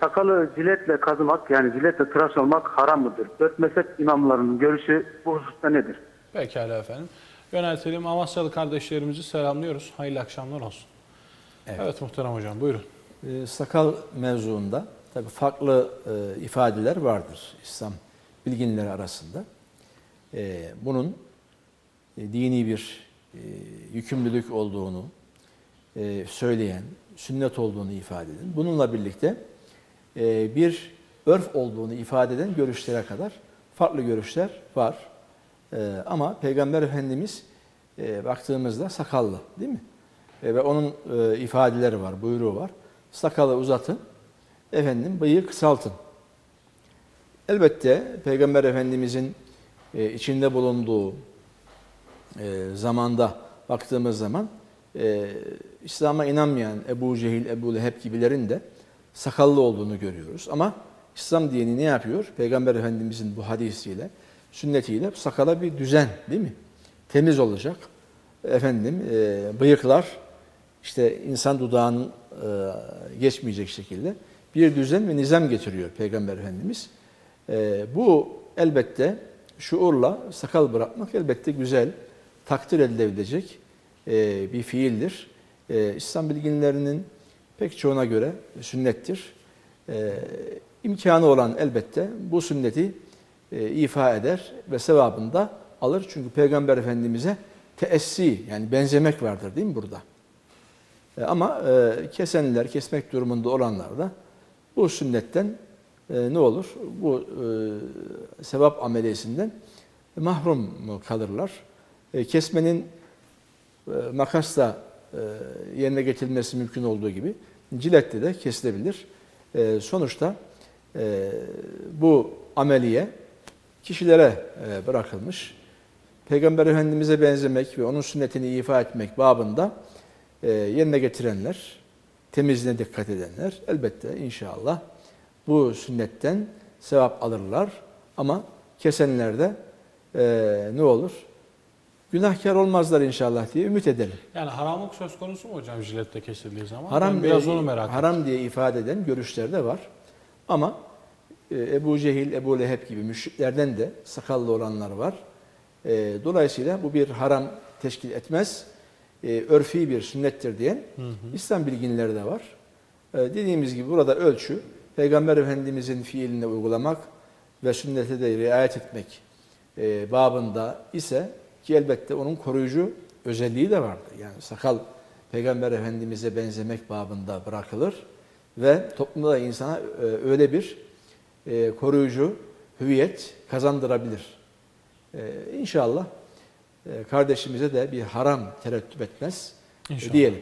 sakalı jiletle kazımak yani jiletle tıraş olmak haram mıdır? Dört mezhep imamlarının görüşü bu hususta nedir? Pekala efendim. Yöneltelim. Amasyalı kardeşlerimizi selamlıyoruz. Hayırlı akşamlar olsun. Evet, muhterem hocam buyurun. E, sakal mevzuunda tabii farklı e, ifadeler vardır İslam bilginleri arasında. E, bunun e, dini bir e, yükümlülük olduğunu e, söyleyen, sünnet olduğunu ifade eden, bununla birlikte e, bir örf olduğunu ifade eden görüşlere kadar farklı görüşler var. E, ama Peygamber Efendimiz e, baktığımızda sakallı değil mi? Ve onun ifadeleri var, buyruğu var. Sakalı uzatın, efendim bıyığı kısaltın. Elbette Peygamber Efendimizin içinde bulunduğu zamanda baktığımız zaman İslam'a inanmayan Ebu Cehil, Ebu Leheb gibilerin de sakallı olduğunu görüyoruz. Ama İslam dini ne yapıyor? Peygamber Efendimizin bu hadisiyle, sünnetiyle sakala bir düzen değil mi? Temiz olacak. Efendim e, bıyıklar işte insan dudağının e, geçmeyecek şekilde bir düzen ve nizam getiriyor Peygamber Efendimiz. E, bu elbette şuurla sakal bırakmak elbette güzel, takdir edilebilecek e, bir fiildir. E, İslam bilginlerinin pek çoğuna göre sünnettir. E, imkanı olan elbette bu sünneti e, ifa eder ve sevabını da alır. Çünkü Peygamber Efendimiz'e teessi yani benzemek vardır değil mi burada? E, ama e, kesenler, kesmek durumunda olanlar da bu sünnetten e, ne olur? Bu e, sevap ameliyesinden mahrum kalırlar. E, kesmenin e, makasla e, yerine getirilmesi mümkün olduğu gibi ciletle de kesilebilir. E, sonuçta e, bu ameliye kişilere e, bırakılmış. Peygamber Efendimiz'e benzemek ve onun sünnetini ifa etmek babında e, yerine getirenler, temizliğine dikkat edenler elbette inşallah bu sünnetten sevap alırlar. Ama kesenler de e, ne olur? Günahkar olmazlar inşallah diye ümit edelim. Yani haramlık söz konusu mu hocam jiletle kesildiği zaman? Haram ben biraz diye, onu merak ettim. haram diye ifade eden görüşler de var. Ama e, Ebu Cehil, Ebu Leheb gibi müşriklerden de sakallı olanlar var. E, dolayısıyla bu bir haram teşkil etmez. E, örfi bir sünnettir diyen İslam bilginleri de var. E, dediğimiz gibi burada ölçü Peygamber Efendimizin fiilini uygulamak ve sünnete de riayet etmek e, babında ise ki elbette onun koruyucu özelliği de vardır. Yani sakal Peygamber Efendimiz'e benzemek babında bırakılır ve toplumda insana e, öyle bir e, koruyucu hüviyet kazandırabilir. E, inşallah kardeşimize de bir haram terettüp etmez İnşallah. diyelim.